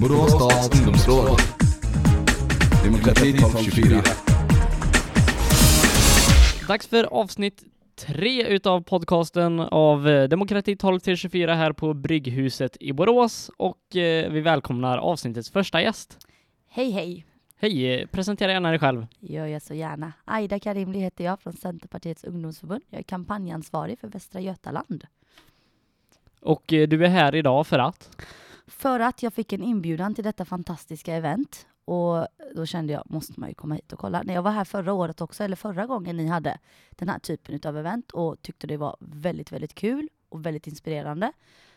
Borås stads ungdomsråd. Demokrati 1224. Dags för avsnitt tre utav podcasten av eh, Demokrati 12 till 24 här på Brygghuset i Borås och eh, vi välkomnar avsnittets första gäst. Hej hej! Hej, eh, presentera gärna dig själv. gör jag så gärna. Aida Karimli heter jag från Centerpartiets ungdomsförbund. Jag är kampanjansvarig för Västra Götaland. Och du är här idag för att? För att jag fick en inbjudan till detta fantastiska event och då kände jag, måste man ju komma hit och kolla. När jag var här förra året också, eller förra gången ni hade den här typen av event och tyckte det var väldigt, väldigt kul och väldigt inspirerande.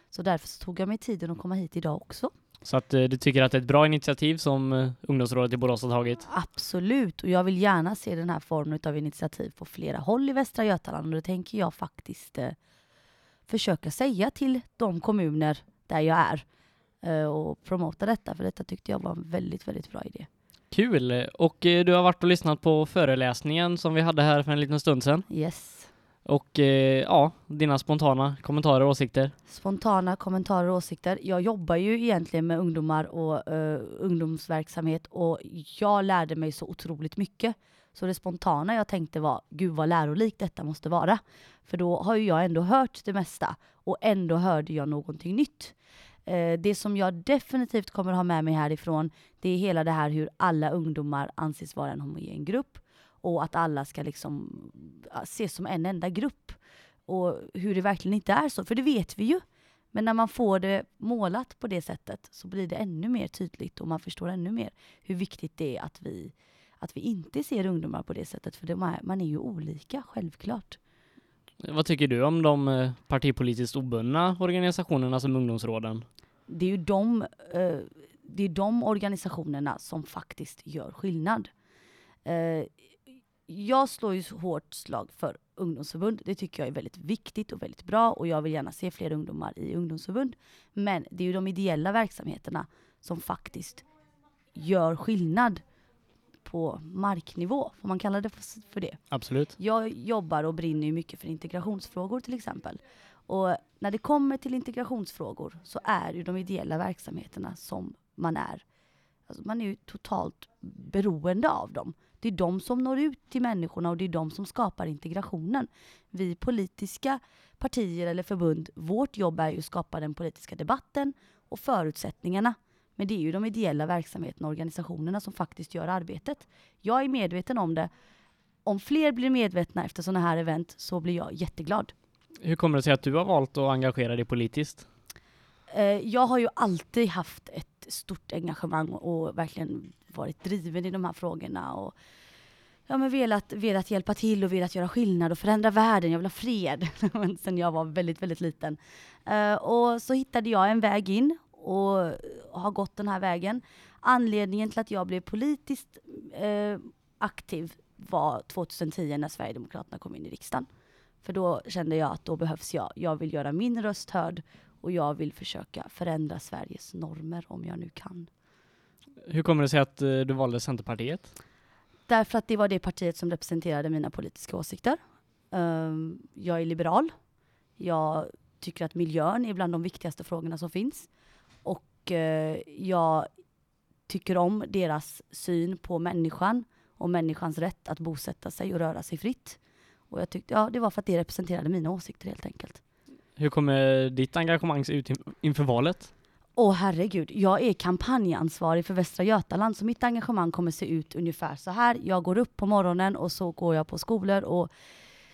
Så därför så tog jag mig tiden att komma hit idag också. Så att eh, du tycker att det är ett bra initiativ som eh, ungdomsrådet i Borås har tagit? Absolut, och jag vill gärna se den här formen av initiativ på flera håll i Västra Götaland och det tänker jag faktiskt eh, försöka säga till de kommuner där jag är och promota detta, för detta tyckte jag var en väldigt, väldigt bra idé. Kul! Och eh, du har varit och lyssnat på föreläsningen som vi hade här för en liten stund sedan. Yes. Och eh, ja, dina spontana kommentarer och åsikter. Spontana kommentarer och åsikter. Jag jobbar ju egentligen med ungdomar och eh, ungdomsverksamhet och jag lärde mig så otroligt mycket. Så det spontana jag tänkte var, gud vad lärorikt detta måste vara. För då har ju jag ändå hört det mesta och ändå hörde jag någonting nytt. Eh, det som jag definitivt kommer ha med mig härifrån, det är hela det här hur alla ungdomar anses vara en homogen grupp och att alla ska liksom ah, ses som en enda grupp. Och hur det verkligen inte är så, för det vet vi ju. Men när man får det målat på det sättet så blir det ännu mer tydligt och man förstår ännu mer hur viktigt det är att vi, att vi inte ser ungdomar på det sättet, för de är, man är ju olika, självklart. Vad tycker du om de eh, partipolitiskt obundna organisationerna som ungdomsråden? Det är ju de, eh, det är de organisationerna som faktiskt gör skillnad. Eh, jag slår ju hårt slag för ungdomsförbund. Det tycker jag är väldigt viktigt och väldigt bra och jag vill gärna se fler ungdomar i ungdomsförbund. Men det är ju de ideella verksamheterna som faktiskt gör skillnad på marknivå, får man kalla det för- det. Absolut. Jag jobbar och brinner mycket för integrationsfrågor till exempel. Och när det kommer till integrationsfrågor så är ju de ideella verksamheterna som man är. Alltså man är ju totalt beroende av dem. Det är de som når ut till människorna och det är de som skapar integrationen. Vi politiska partier eller förbund, vårt jobb är ju att skapa den politiska debatten och förutsättningarna. Men det är ju de ideella verksamheterna och organisationerna som faktiskt gör arbetet. Jag är medveten om det. Om fler blir medvetna efter sådana här event så blir jag jätteglad. Hur kommer det sig att du har valt att engagera dig politiskt? Eh, jag har ju alltid haft ett stort engagemang och verkligen varit driven i de här frågorna och ja, men velat, velat hjälpa till och velat göra skillnad och förändra världen. Jag vill ha fred sen jag var väldigt, väldigt liten. Eh, och så hittade jag en väg in och har gått den här vägen. Anledningen till att jag blev politiskt eh, aktiv var 2010 när Sverigedemokraterna kom in i riksdagen. För då kände jag att då behövs jag. Jag vill göra min röst hörd och jag vill försöka förändra Sveriges normer om jag nu kan. Hur kommer det sig att eh, du valde Centerpartiet? Därför att det var det partiet som representerade mina politiska åsikter. Ehm, jag är liberal. Jag tycker att miljön är bland de viktigaste frågorna som finns. Och eh, jag tycker om deras syn på människan och människans rätt att bosätta sig och röra sig fritt. Och jag tyckte, ja, det var för att det representerade mina åsikter helt enkelt. Hur kommer ditt engagemang se ut in- inför valet? Åh herregud, jag är kampanjansvarig för Västra Götaland så mitt engagemang kommer se ut ungefär så här. Jag går upp på morgonen och så går jag på skolor och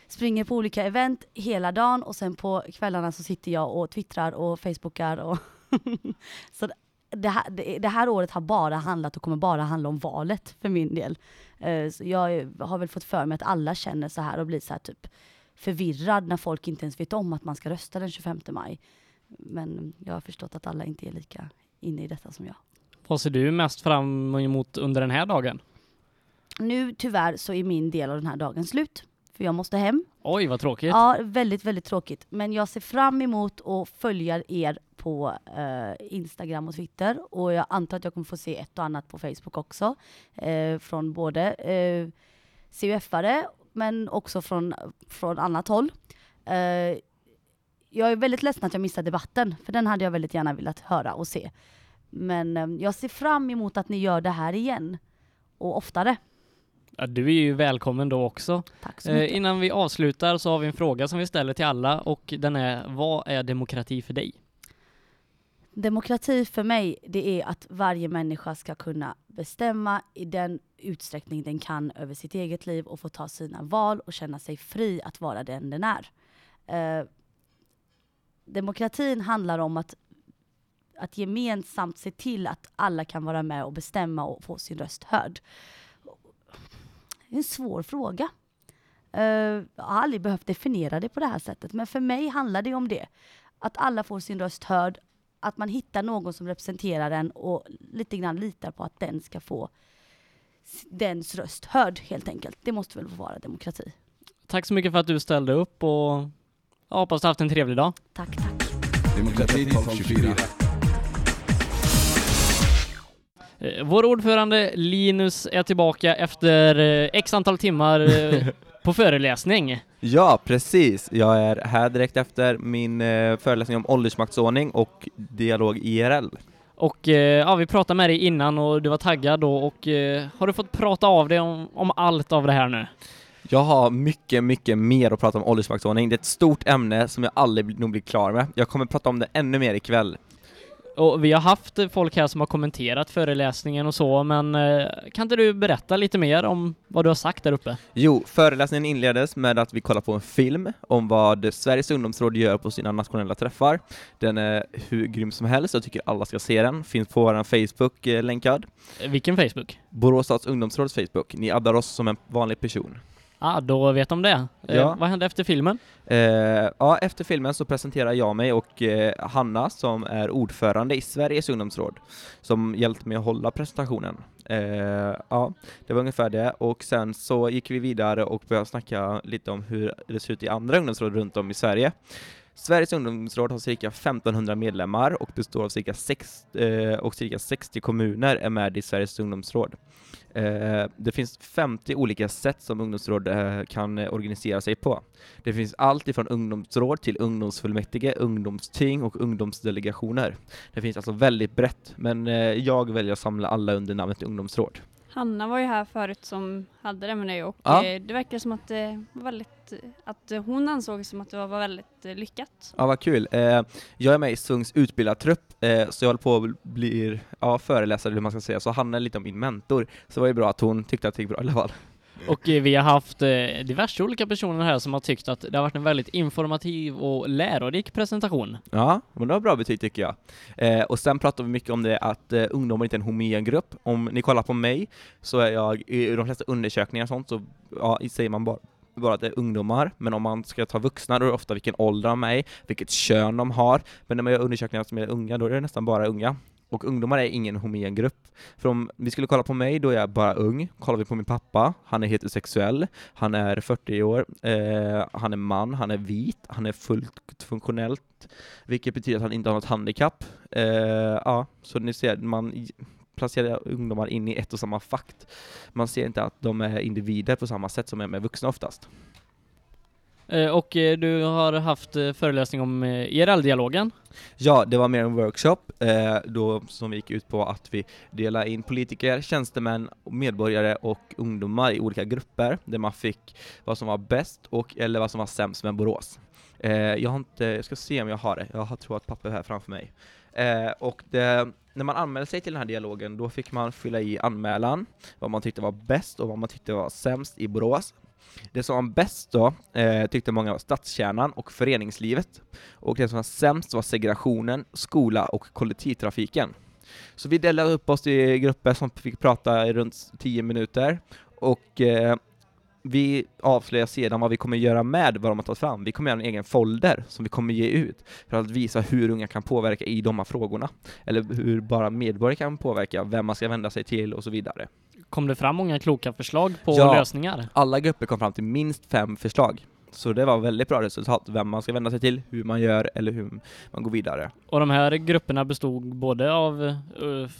springer på olika event hela dagen och sen på kvällarna så sitter jag och twittrar och facebookar och så det här, det, här året har bara handlat och kommer bara handla om valet för min del. Eh, så jag har väl fått för mig att alla känner så här och blir så här typ förvirrad när folk inte ens vet om att man ska rösta den 25 maj. Men jag har förstått att alla inte är lika inne i detta som jag. Vad ser du mest fram emot under den här dagen? Nu tyvärr så är min del av den här dagen slut. För jag måste hem. Oj, vad tråkigt. Ja, väldigt, väldigt tråkigt. Men jag ser fram emot att följa er på eh, Instagram och Twitter. Och jag antar att jag kommer få se ett och annat på Facebook också. Eh, från både eh, CUF-are men också från, från annat håll. Eh, jag är väldigt ledsen att jag missade debatten, för den hade jag väldigt gärna velat höra och se. Men eh, jag ser fram emot att ni gör det här igen. Och oftare. Ja, du är ju välkommen då också. Tack så Eh, mycket. innan vi avslutar så har vi en fråga som vi ställer till alla och den är Vad är demokrati för dig? Demokrati för mig, det är att varje människa ska kunna bestämma i den utsträckning den kan över sitt eget liv och få ta sina val och känna sig fri att vara den den är. Eh, demokratin handlar om att, att gemensamt se till att alla kan vara med och bestämma och få sin röst hörd. Det är en svår fråga. Eh, jag har aldrig behövt definiera det på det här sättet, men för mig handlar det om det. Att alla får sin röst hörd, att man hittar någon som representerar den och lite grann litar på att den ska få dens röst hörd helt enkelt. Det måste väl få vara demokrati. Tack så mycket för att du ställde upp och jag hoppas du har haft en trevlig dag. Tack, tack. Demokrati 1224. Eh, Vår ordförande Linus är tillbaka efter eh, x antal timmar eh, på föreläsning. Ja, precis. Jag är här direkt efter min föreläsning om åldersmaktsordning och dialog IRL. Och ja, vi pratade med dig innan och du var taggad då och har du fått prata av dig om, om allt av det här nu? Jag har mycket, mycket mer att prata om åldersmaktsordning. Det är ett stort ämne som jag aldrig nog blir klar med. Jag kommer prata om det ännu mer ikväll. Och vi har haft folk här som har kommenterat föreläsningen och så, men eh, kan inte du berätta lite mer om vad du har sagt där uppe? Jo, föreläsningen inleddes med att vi kollar på en film om vad Sveriges ungdomsråd gör på sina nationella träffar. Den är hur grym som helst, jag tycker alla ska se den. Finns på vår Facebook eh, länkad. Vilken Facebook? Borås stads ungdomsråds Facebook. Ni addar oss som en vanlig person. Ah, då vet de det. Eh, Ja. Vad hände efter filmen? Eh, ja, efter filmen så presenterar jag mig och eh, Hanna som är ordförande i Sveriges ungdomsråd som hjälpte mig att hålla presentationen. Eh, ja, det var ungefär det och sen så gick vi vidare och började snacka lite om hur det ser ut i andra ungdomsråd runt om i Sverige. Sveriges ungdomsråd har cirka 1500 medlemmar och består av cirka, sex, eh, och cirka 60 kommuner är med i Sveriges ungdomsråd. Eh, det finns 50 olika sätt som ungdomsråd eh, kan eh, organisera sig på. Det finns allt ifrån ungdomsråd till ungdomsfullmäktige, ungdomsting och ungdomsdelegationer. Det finns alltså väldigt brett, men eh, jag väljer att samla alla under namnet ungdomsråd. Hanna var ju här förut som hade det med dig och Ja. eh, det verkar som att det var väldigt, att eh, hon ansåg som att det var väldigt eh, lyckat. Ja, vad kul. Eh, jag är med i Sungs utbildartrupp, eh, så jag håller på att bli ja, föreläsare, eller hur man ska säga, så Hanna är lite av min mentor. Så det var ju bra att hon tyckte att det gick bra i alla fall. Och vi har haft eh, diverse olika personer här som har tyckt att det har varit en väldigt informativ och lärorik presentation. Ja, men det var bra betyg tycker jag. Eh, och sen pratar vi mycket om det att eh, ungdomar inte är en homogen grupp. Om ni kollar på mig så är jag i de flesta undersökningar och sånt så ja, säger man bara bara att det är ungdomar, men om man ska ta vuxna då är det ofta vilken ålder de är vilket kön de har. Men när man gör undersökningar som är unga, då är det nästan bara unga. Och ungdomar är ingen homogen grupp. För om vi skulle kolla på mig, då är jag bara ung. Kollar vi på min pappa, han är heterosexuell, han är 40 år, eh, han är man, han är vit, han är fullt funktionellt, vilket betyder att han inte har något handikapp. Eh, ja, så ni ser, man placerar ungdomar in i ett och samma fakt. Man ser inte att de är individer på samma sätt som är med vuxna oftast. Eh, och eh, du har haft eh, föreläsning om IRL-dialogen. Ja, det var mer en workshop då, som gick ut på att vi delade in politiker, tjänstemän, medborgare och ungdomar i olika grupper där man fick vad som var bäst och eller vad som var sämst med Borås. Jag har inte, jag ska se om jag har det, jag tror att papper här framför mig. Och det, när man anmälde sig till den här dialogen då fick man fylla i anmälan, vad man tyckte var bäst och vad man tyckte var sämst i Borås. Det som var bäst då eh, tyckte många var stadskärnan och föreningslivet. Och det som var sämst var segregationen, skola och kollektivtrafiken. Så vi delade upp oss i grupper som fick prata i runt 10 minuter och eh, vi avslöjar sedan vad vi kommer göra med vad de har tagit fram. Vi kommer göra en egen folder som vi kommer ge ut för att visa hur unga kan påverka i de här frågorna. Eller hur bara medborgare kan påverka, vem man ska vända sig till och så vidare. Kom det fram många kloka förslag på Ja. lösningar? Alla grupper kom fram till minst fem förslag Så det var väldigt bra resultat, vem man ska vända sig till, hur man gör eller hur man går vidare. Och de här grupperna bestod både av eh,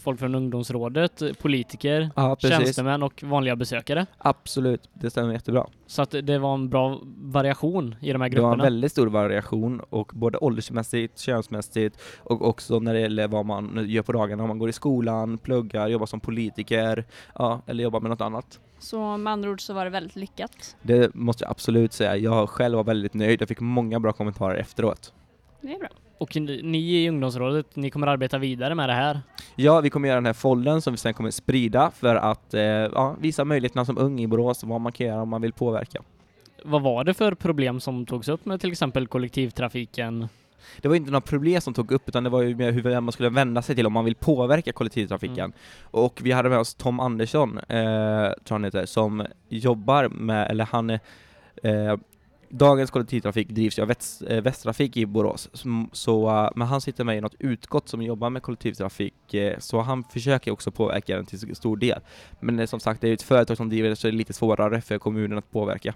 folk från ungdomsrådet, politiker, Ja, precis. tjänstemän och vanliga besökare. Absolut, det stämmer jättebra. Så att det var en bra variation i de här Det var en grupperna. väldigt stor variation och både åldersmässigt, könsmässigt och också när det gäller vad man gör på dagarna, om man går i skolan, pluggar, jobbar som politiker, ja, eller jobbar med något annat. Så med andra ord så var det väldigt lyckat. Det måste jag absolut säga. Jag själv var väldigt nöjd. Jag fick många bra kommentarer efteråt. Det är bra. Och ni i ungdomsrådet, ni kommer arbeta vidare med det här. Ja, vi kommer göra den här foldern som vi sen kommer sprida för att eh, ja, visa möjligheterna som ung i Borås, vad man kan göra om man vill påverka. Vad var det för problem som togs upp med till exempel kollektivtrafiken? Det var inte några problem som tog upp utan det var ju mer hur man skulle vända sig till om man vill påverka kollektivtrafiken. Mm. Och vi hade med oss Tom Andersson, eh, tror han heter, som jobbar med, eller han eh, Dagens kollektivtrafik drivs ju av Väst, eh, Västtrafik i Borås, Som- så, eh, men han sitter med i något utskott som jobbar med kollektivtrafik, eh, så han försöker också påverka den till stor del. Men eh, som sagt, det är ett företag som driver det så det är lite svårare för kommunen att påverka.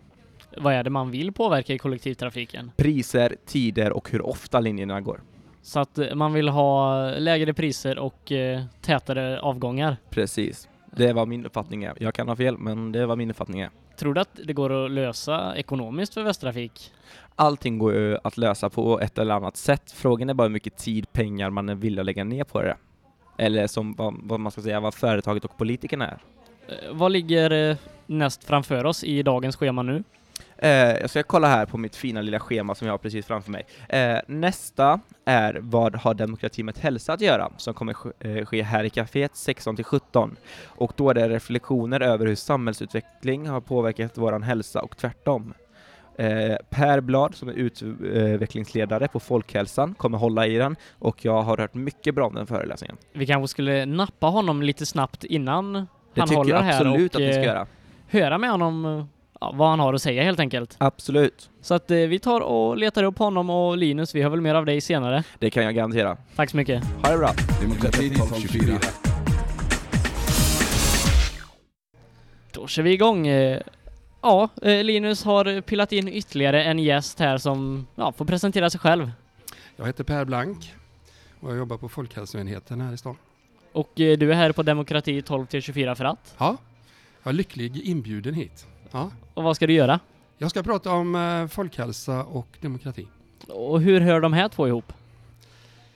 Vad är det man vill påverka i kollektivtrafiken? Priser, tider och hur ofta linjerna går. Så att eh, man vill ha lägre priser och eh, tätare avgångar. Precis. Det var min uppfattning. är. Jag kan ha fel, men det var min uppfattning. är. Tror du att det går att lösa ekonomiskt för Västtrafik? Allting går ju att lösa på ett eller annat sätt. Frågan är bara hur mycket tid, pengar man att lägga ner på det. Eller som vad, vad man ska säga, vad företaget och politikerna är. Eh, Vad ligger näst framför oss i dagens schema nu? Eh, jag ska kolla här på mitt fina lilla schema som jag har precis framför mig. Eh, nästa är Vad har demokrati med hälsa att göra? Som kommer ske, eh, ske här i kaféet 16-17. Och då är det reflektioner över hur samhällsutveckling har påverkat våran hälsa och tvärtom. Eh, per Blad som är utvecklingsledare på Folkhälsan kommer hålla i den och jag har hört mycket bra om den föreläsningen. Vi kanske skulle nappa honom lite snabbt innan Det han håller här och att ni ska eh, göra. höra med honom eh, ja, vad han har att säga helt enkelt. Absolut. Så att eh, vi tar och letar upp honom och Linus, vi har väl mer av dig senare. Det kan jag garantera. Tack så mycket. Ha det bra. Demokrati 1224. Då kör vi igång. Eh, Ja, eh, Linus har pillat in ytterligare en gäst här som ja, får presentera sig själv. Jag heter Per Blank och jag jobbar på Folkhälsoenheten här i stan. Och eh, du är här på Demokrati 12 till 24 för att. Ja, jag är lycklig inbjuden hit. Ja. Och vad ska du göra? Jag ska prata om eh, folkhälsa och demokrati. Och hur hör de här två ihop?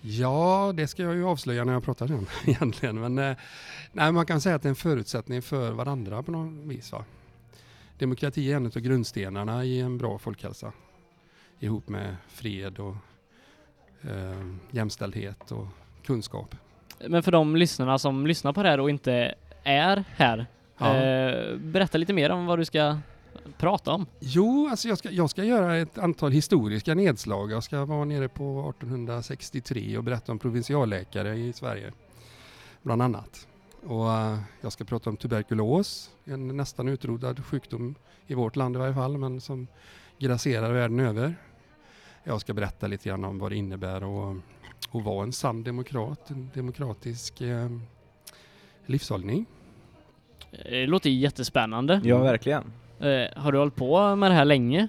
Ja, det ska jag ju avslöja när jag pratar sen egentligen. Men eh, nej, man kan säga att det är en förutsättning för varandra på något vis. Va? Demokrati är en av grundstenarna i en bra folkhälsa. Ihop med fred och eh, jämställdhet och kunskap. Men för de lyssnarna som lyssnar på det här och inte är här, Ja. eh, berätta lite mer om vad du ska prata om. Jo, alltså jag ska, jag ska göra ett antal historiska nedslag. Jag ska vara nere på 1863 och berätta om provinsialläkare i Sverige, bland annat. Och eh, jag ska prata om tuberkulos, en nästan utrotad sjukdom i vårt land i varje fall, men som grasserar världen över. Jag ska berätta lite grann om vad det innebär att, vara en sann demokrat, en demokratisk eh, livshållning. Eh, Det låter jättespännande. Ja, verkligen. Eh, har du hållit på med det här länge?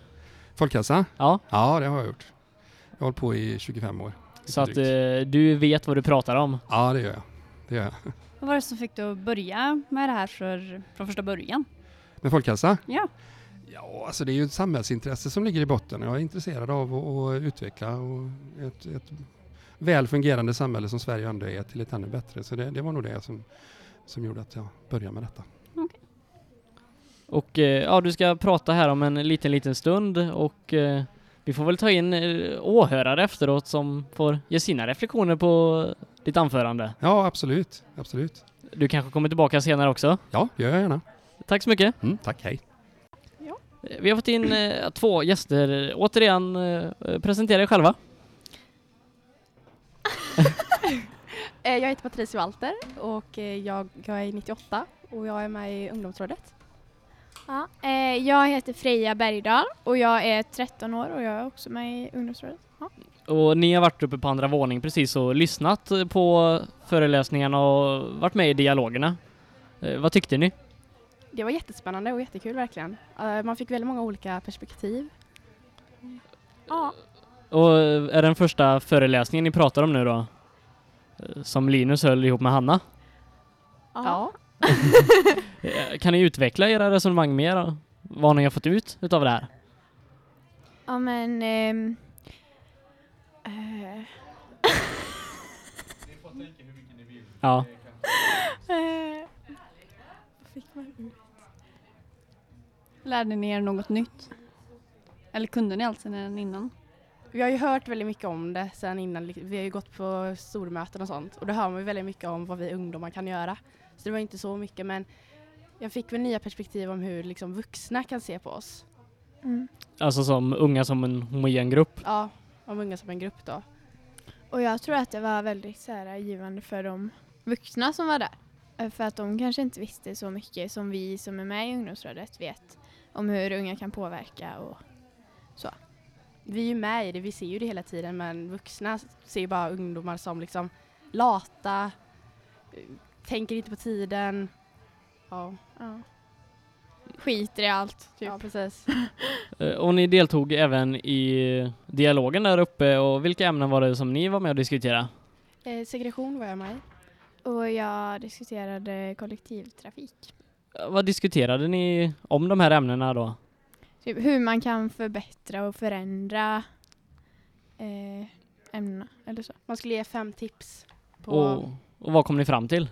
Folkhälsa? Ja. Ja, det har jag gjort. Jag har hållit på i 25 år. Så att eh, du vet vad du pratar om? Ja, det gör jag. Det gör jag. Vad var det som fick dig att börja med det här för, från första början? Med folkhälsa? Ja. Ja, alltså det är ju ett samhällsintresse som ligger i botten. Jag är intresserad av att, att utveckla och ett, ett väl fungerande samhälle som Sverige ändå är till ett ännu bättre. Så det, det var nog det som, som gjorde att jag började med detta. Och eh, ja, du ska prata här om en liten, liten stund och eh, vi får väl ta in eh, åhörare efteråt som får ge sina reflektioner på ditt anförande. Ja, absolut. Absolut. Du kanske kommer tillbaka senare också. Ja, gör jag gärna. Tack så mycket. Mm, tack, hej. Vi har fått in eh, två gäster. Återigen, eh, presentera er själva. Jag heter Patricia Walter och jag, jag är 98 och jag är med i ungdomsrådet. Ja, eh, jag heter Freja Bergdahl och jag är 13 år och jag är också med i ungdomsrådet. Ja. Och ni har varit uppe på andra våning precis och lyssnat på föreläsningarna och varit med i dialogerna. Eh, Vad tyckte ni? Det var jättespännande och jättekul verkligen. Eh, Man fick väldigt många olika perspektiv Ja. Och är den första föreläsningen ni pratar om nu då? Eh, Som Linus höll ihop med Hanna? Ja. Eh, Kan ni utveckla era resonemang mer? Vad ni har fått ut utav det här? Ja men... ehm, eh, Ja. eh, fick man ut? Lärde ni er något nytt? Eller kunde ni allt sedan innan? Vi har ju hört väldigt mycket om det sen innan. Vi har ju gått på stormöten och sånt. Och då hör man ju väldigt mycket om vad vi ungdomar kan göra. Så det var inte så mycket men jag fick väl nya perspektiv om hur liksom vuxna kan se på oss. Mm. Alltså som unga som en homogen grupp. Ja, om unga som en grupp då. Och jag tror att det var väldigt så här, givande för de vuxna som var där. Eh, För att de kanske inte visste så mycket som vi som är med i ungdomsrådet vet om hur unga kan påverka och Vi är ju med i det, vi ser ju det hela tiden men vuxna ser ju bara ungdomar som liksom lata, eh, tänker inte på tiden. Ja, ja. skiter i allt. Typ. ja precis. Eh, Och ni deltog även i dialogen där uppe och vilka ämnen var det som ni var med och diskuterade? Eh, segregation var jag med. Och jag diskuterade kollektivtrafik. Eh, Vad diskuterade ni om de här ämnena då? Typ hur man kan förbättra och förändra eh, ämnena eller så. Man skulle ge fem tips. På Och, och vad kom ni fram till?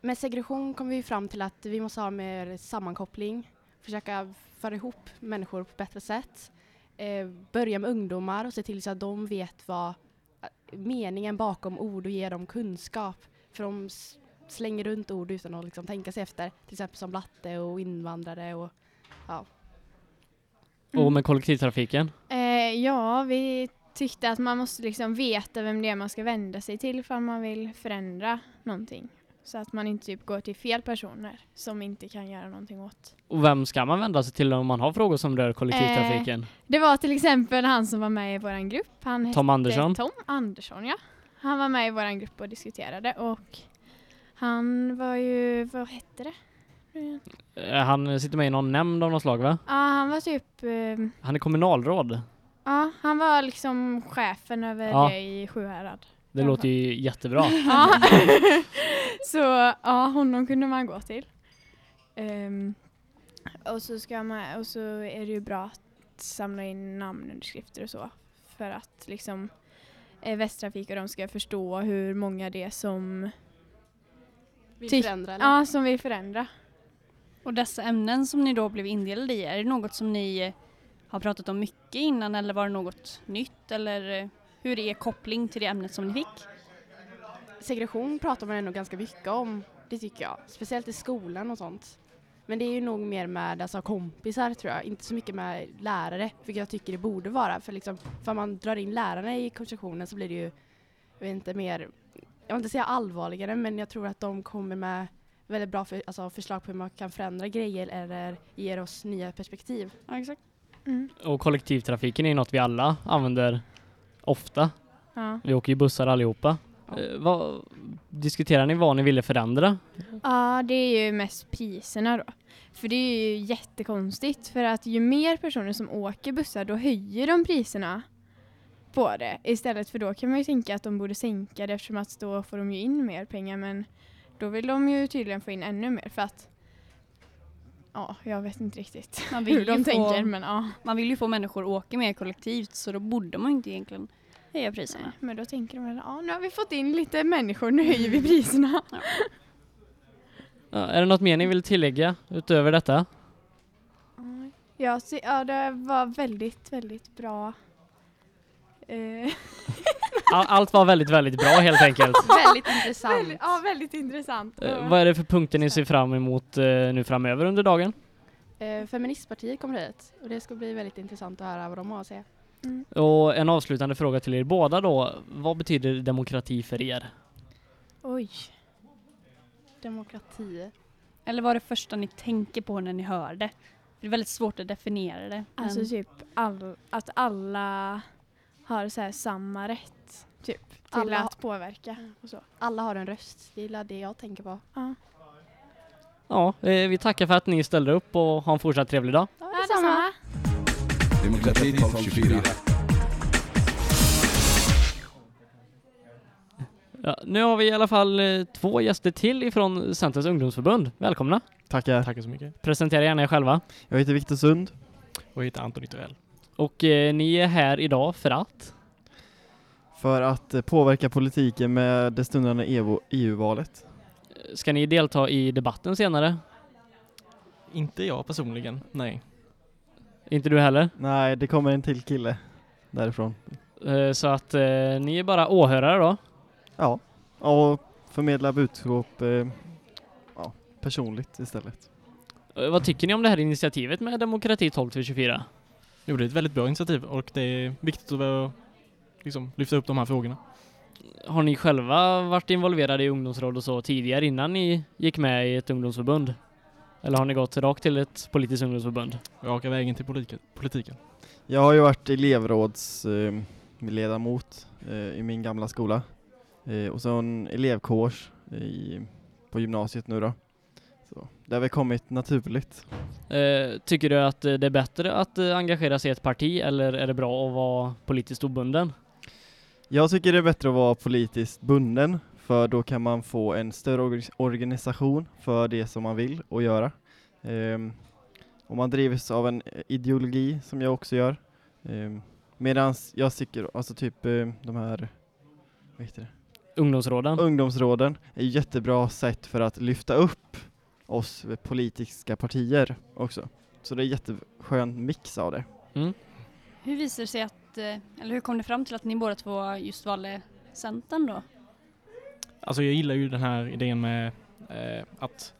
Med segregation kom vi fram till att vi måste ha mer sammankoppling, försöka föra ihop människor på ett bättre sätt. Eh, börja med ungdomar och se till så att de vet vad eh, meningen bakom ord och ge dem kunskap. För de slänger runt ord utan att liksom tänka sig efter. Till exempel som blatte och invandrare och ja. Mm. Och med kollektivtrafiken? Eh, ja, vi tyckte att man måste liksom veta vem det är man ska vända sig till för man vill förändra någonting. Så att man inte typ går till fel personer som inte kan göra någonting åt. Och vem ska man vända sig till om man har frågor som rör kollektivtrafiken? Det var till exempel han som var med i våran grupp. Han Tom Andersson? Tom Andersson, ja. Han var med i våran grupp och diskuterade och han var ju, vad hette det? Eh, Han sitter med i någon nämnd av något slag va? Ja, han var typ, eh, Han är kommunalråd. ja, han var liksom chefen över Ja. det i Sjuhärad. Det låter ju jättebra. Ja. så ja, honom kunde man gå till. Ehm, och, så ska man, och så är det ju bra att samla in namnunderskrifter och så. För att liksom eh, Västtrafik och de ska förstå hur många det är som, Vill förändra eller? ja, som vill förändra. Och dessa ämnen som ni då blev indelade i, är det något som ni har pratat om mycket innan eller var det något nytt eller hur är koppling till det ämnet som ni fick? Segregation pratar man ändå ganska mycket om, det tycker jag. Speciellt i skolan och sånt. Men det är ju nog mer med alltså, kompisar tror jag, inte så mycket med lärare, vilket jag tycker det borde vara. För liksom, för man drar in lärarna i konversationen så blir det ju, jag vet inte, mer, jag vill inte säga allvarligare, men jag tror att de kommer med väldigt bra för, alltså, förslag på hur man kan förändra grejer eller ger oss nya perspektiv. Ja, exakt. Mm. Och kollektivtrafiken är något vi alla använder ofta. Ja. Vi åker ju bussar allihopa. Ja. Eh, vad, diskuterar ni vad ni ville förändra? ja, det är ju mest priserna då. För det är ju jättekonstigt för att ju mer personer som åker bussar då höjer de priserna på det. Istället för då kan man ju tänka att de borde sänka det eftersom att då får de ju in mer pengar men då vill de ju tydligen få in ännu mer för att ja, jag vet inte riktigt Man vill hur de ju få- tänker men ja. Man vill ju få människor att åka mer kollektivt så då borde man inte egentligen höja priserna. Men då tänker de väl, ja nu har vi fått in lite människor, nu höjer vi priserna. Ja, är det något mer ni vill tillägga utöver detta? Ja, så, ja det var väldigt, väldigt bra. Eh, All, allt var väldigt, väldigt bra helt enkelt. väldigt intressant. väldigt, ja, väldigt intressant. Eh, vad är det för punkter ni ser fram emot eh, nu framöver under dagen? Eh, Feministpartiet kommer hit och det ska bli väldigt intressant att höra vad de har att säga. Mm. Och en avslutande fråga till er båda då. Vad betyder demokrati för er? Oj. Demokrati. Eller vad är det första ni tänker på när ni hör det? Det är väldigt svårt att definiera det. Alltså typ all, att alla har så här samma rätt typ till Alla att påverka och så. Alla har en röst, det är det jag tänker på. Ja, Ja, eh, vi tackar för att ni ställde upp och ha en fortsatt trevlig dag. ja detsamma. Demokrati 1224. Ja, nu har vi i alla fall eh, två gäster till ifrån Centerns ungdomsförbund. Välkomna! Tackar. Tackar så mycket. Presentera gärna er själva. Jag heter Viktor Sund. Och jag heter Anton Ytterell. Och eh, ni är här idag för att? För att eh, påverka politiken med det stundande EU-valet. Ska ni delta i debatten senare? Inte jag personligen, nej. Inte du heller? Nej, det kommer en till kille därifrån. Eh, Så att eh, ni är bara åhörare då? Ja, och förmedla budskap eh, ja, personligt istället. Eh, Vad tycker ni om det här initiativet med Demokrati 12 till 24? Jo, det är ett väldigt bra initiativ och det är viktigt att liksom, lyfta upp de här frågorna. Har ni själva varit involverade i ungdomsråd och så tidigare innan ni gick med i ett ungdomsförbund? Eller har ni gått rakt till ett politiskt ungdomsförbund? Raka vägen till politik- politiken. Jag har ju varit elevrådsledamot eh, eh, i min gamla skola. Eh, och så en elevkårs i, på gymnasiet nu då. Så det har väl kommit naturligt. Eh, tycker du att eh, det är bättre att eh, engagera sig i ett parti eller är det bra att vara politiskt obunden? Jag tycker det är bättre att vara politiskt bunden för då kan man få en större orga- organisation för det som man vill och göra. Om man drivs av en eh, ideologi som jag också gör. Ehm, Medan jag tycker, alltså typ de här vad heter det? Ungdomsråden? ungdomsråden är ett jättebra sätt för att lyfta upp oss politiska partier också. Så det är jätteskön mix av det. Hur visar det sig att, eh, eller hur kom det fram till att ni båda två just valde Centern då? Alltså jag gillar ju den här idén med eh, att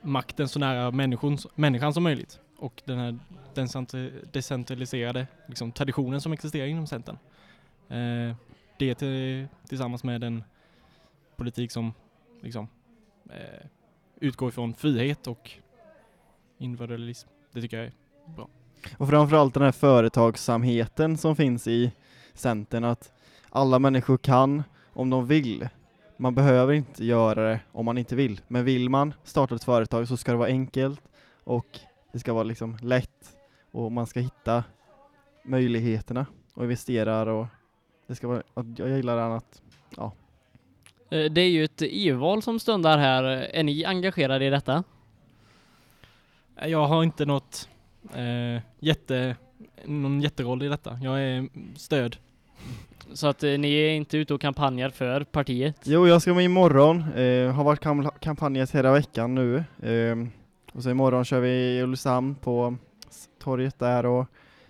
makten så nära människan, människan som möjligt och den här decentri- decentraliserade liksom, traditionen som existerar inom Centern. Eh, det till, tillsammans med en politik som liksom, eh, utgår ifrån frihet och individualism. Det tycker jag är bra. Och framförallt den här företagsamheten som finns i Centern, att alla människor kan om de vill. Man behöver inte göra det om man inte vill, men vill man starta ett företag så ska det vara enkelt och det ska vara liksom lätt och man ska hitta möjligheterna och investera och det ska vara, jag gillar den att, ja, det är ju ett EU-val som stundar här. Är ni engagerade i detta? Eh, Jag har inte något eh, jätte, någon jätteroll i detta. Jag är stöd. Så att eh, ni är inte ute och kampanjar för partiet? Jo, jag ska med imorgon. Eh, har varit kam kampanjet hela veckan nu. Eh, och så imorgon kör vi i Ulricehamn på torget där och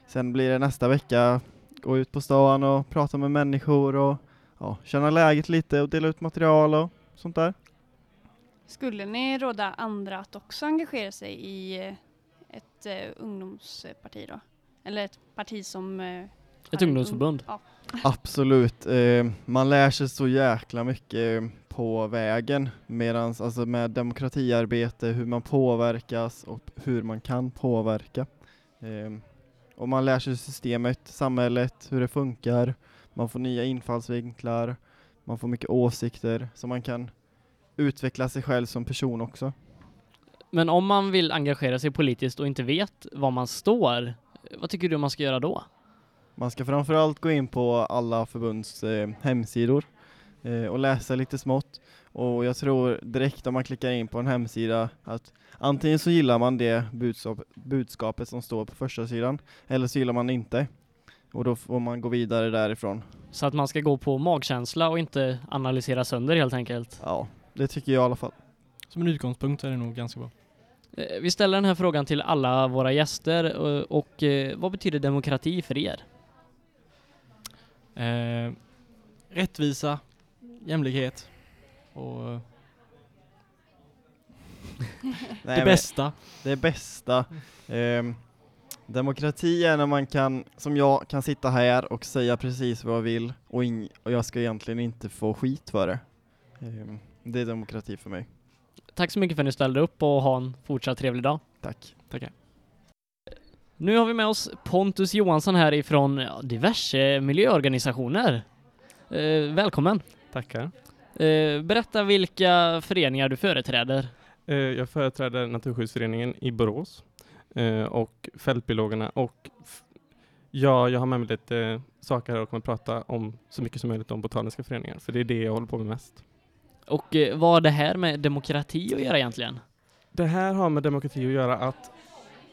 sen blir det nästa vecka gå ut på stan och prata med människor och ja, känna läget lite och dela ut material och sånt där. Skulle ni råda andra att också engagera sig i eh, ett eh, ungdomsparti då? Eller ett parti som... eh, Ett ungdomsförbund? ung- Ja. Absolut. Eh, man lär sig så jäkla mycket på vägen medans, alltså med demokratiarbete, hur man påverkas och hur man kan påverka. Eh, och man lär sig systemet, samhället, hur det funkar. Man får nya infallsvinklar, man får mycket åsikter så man kan utveckla sig själv som person också. Men om man vill engagera sig politiskt och inte vet var man står, vad tycker du man ska göra då? Man ska framförallt gå in på alla förbunds eh, hemsidor eh, och läsa lite smått. Och jag tror direkt om man klickar in på en hemsida att antingen så gillar man det budskap, budskapet som står på första sidan eller så gillar man inte. Och då får man gå vidare därifrån. Så att man ska gå på magkänsla och inte analysera sönder helt enkelt. Ja, det tycker jag i alla fall. Som en utgångspunkt är det nog ganska bra. Eh, Vi ställer den här frågan till alla våra gäster eh, och eh, vad betyder demokrati för er? Eh, rättvisa, jämlikhet och eh, det bästa. Det bästa. Ehm, demokrati är när man kan, som jag, kan sitta här och säga precis vad jag vill och, ing- och jag ska egentligen inte få skit för det. Ehm, det är demokrati för mig. Tack så mycket för att ni ställde upp och ha en fortsatt trevlig dag. Tack. Tackar. Nu har vi med oss Pontus Johansson här ifrån ja, diverse miljöorganisationer. Eh, välkommen! Tackar. Eh, berätta vilka föreningar du företräder. Eh, Jag företräder Naturskyddsföreningen i Borås eh, och Fältbiologerna och Ja, jag har med mig lite eh, saker här och kommer prata om så mycket som möjligt om botaniska föreningar, för det är det jag håller på med mest. Och eh, vad har det här med demokrati att göra egentligen? Det här har med demokrati att göra att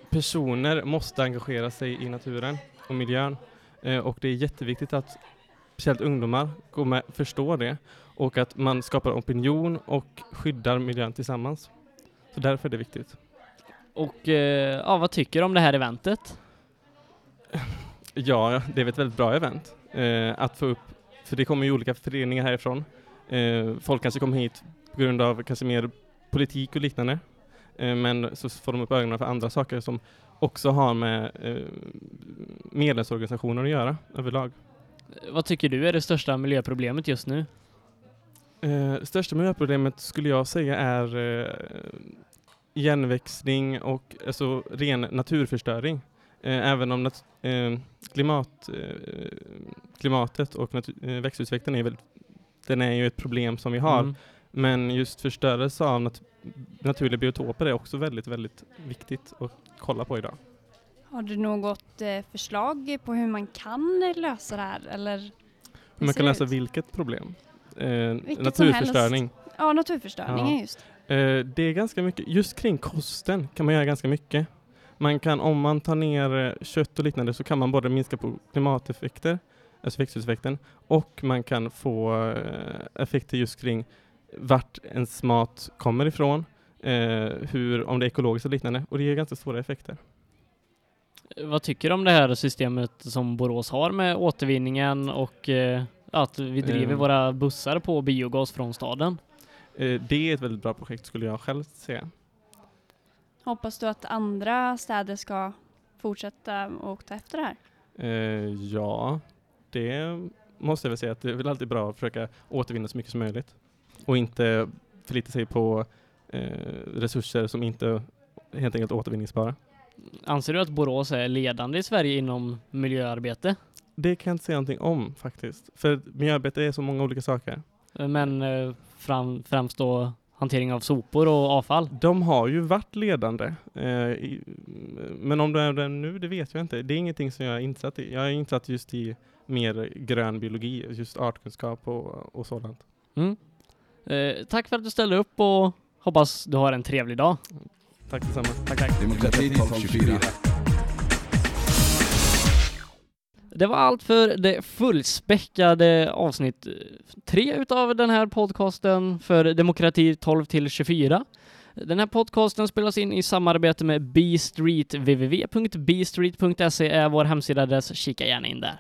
personer måste engagera sig i naturen och miljön. Eh, och det är jätteviktigt att speciellt ungdomar går med, förstår det och att man skapar opinion och skyddar miljön tillsammans. Så därför är det viktigt. Och eh, ja, vad tycker du om det här eventet? Ja, det är ett väldigt bra event eh, att få upp, för det kommer ju olika föreningar härifrån. Eh, folk kanske kommer hit på grund av kanske mer politik och liknande. Men så får de upp ögonen för andra saker som också har med medlemsorganisationer att göra överlag. Vad tycker du är det största miljöproblemet just nu? Eh, största miljöproblemet skulle jag säga är eh, igenväxning och alltså, ren naturförstöring. Eh, även om nat- eh, klimat, eh, klimatet och eh, växthuseffekten är, väl, den är ju ett problem som vi har. Mm. Men just förstörelse av nat- naturliga biotoper är också väldigt, väldigt viktigt att kolla på idag. Har du något eh, förslag på hur man kan lösa det här? Eller Hur man kan lösa ut? vilket problem? Eh, Vilket naturförstöring. Ja, naturförstöringen Ja. just. Eh, det är ganska mycket, just kring kosten kan man göra ganska mycket. Man kan, om man tar ner eh, kött och liknande så kan man både minska på klimateffekter, alltså växthuseffekten, och man kan få eh, effekter just kring vart ens mat kommer ifrån, eh, hur, om det är ekologiskt och liknande, och det ger ganska stora effekter. Vad tycker du om det här systemet som Borås har med återvinningen och att vi driver våra bussar på biogas från staden? Eh, det är ett väldigt bra projekt skulle jag själv säga. Hoppas du att andra städer ska fortsätta och ta efter det här? Eh, ja, det måste jag väl säga att det är väl alltid bra att försöka återvinna så mycket som möjligt och inte förlita sig på eh, resurser som inte helt enkelt är återvinningsbara. Anser du att Borås är ledande i Sverige inom miljöarbete? Det kan jag inte säga någonting om faktiskt, för miljöarbete är så många olika saker. Men eh, fram, främst då hantering av sopor och avfall? De har ju varit ledande, eh, men om de är det nu, det vet jag inte. Det är ingenting som jag är insatt i. Jag är insatt just i mer grön biologi, just artkunskap och, och sådant. Mm. Eh, tack för att du ställde upp och hoppas du har en trevlig dag. Tack detsamma. Tack, tack. Demokrati 1224. Det var allt för det fullspäckade avsnitt tre utav den här podcasten för Demokrati 12 till 24. Den här podcasten spelas in i samarbete med B-Street. www.bstreet.se är vår hemsidaadress. Kika gärna in där.